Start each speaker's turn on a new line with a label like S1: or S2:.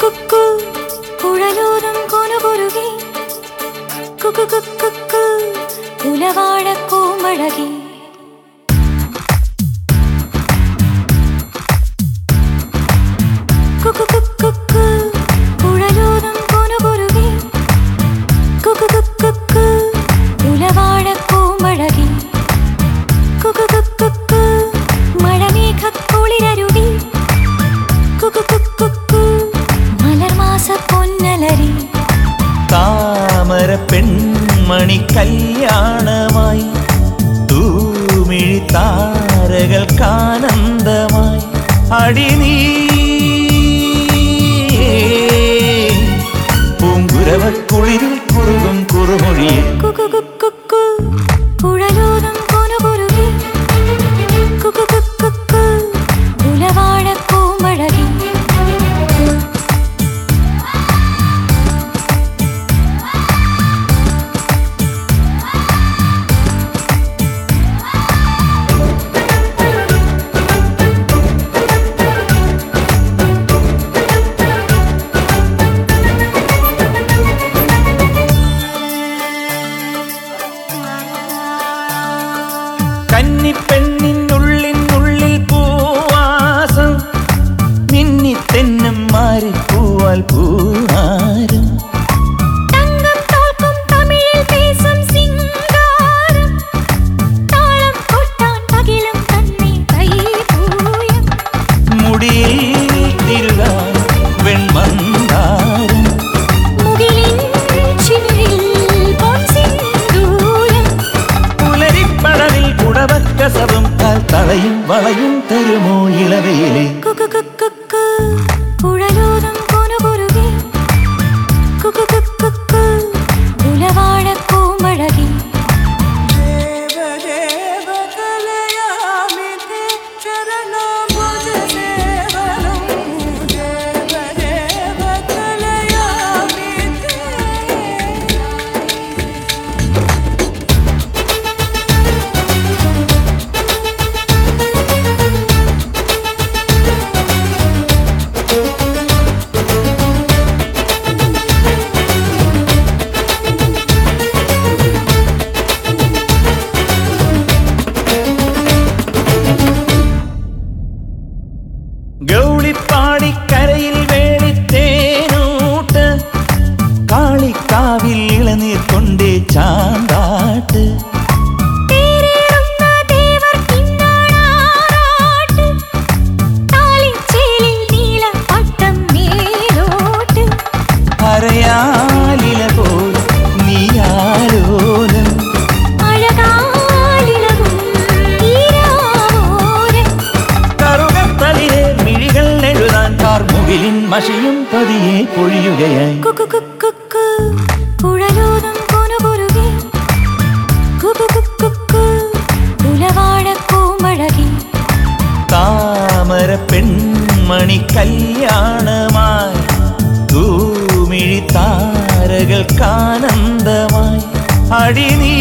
S1: కుక్కు కుళలోరం కొనుగొరుగి కుక్కు కుక్కు కులవాడ
S2: కోమళగి. മണി കല്യാണമായി. തൂമിഴി താരകൾക്കാനന്ദമായി അടിനീ வளையும் தருமோ இளவையிலே പൊഴിയുകയായി.
S1: കുഴലോതും കുനുകുരുകി
S2: താമര പെൺമണി കല്യാണമായി. തൂമിഴി താരകൾക്കാനന്ദമായി അടിനീ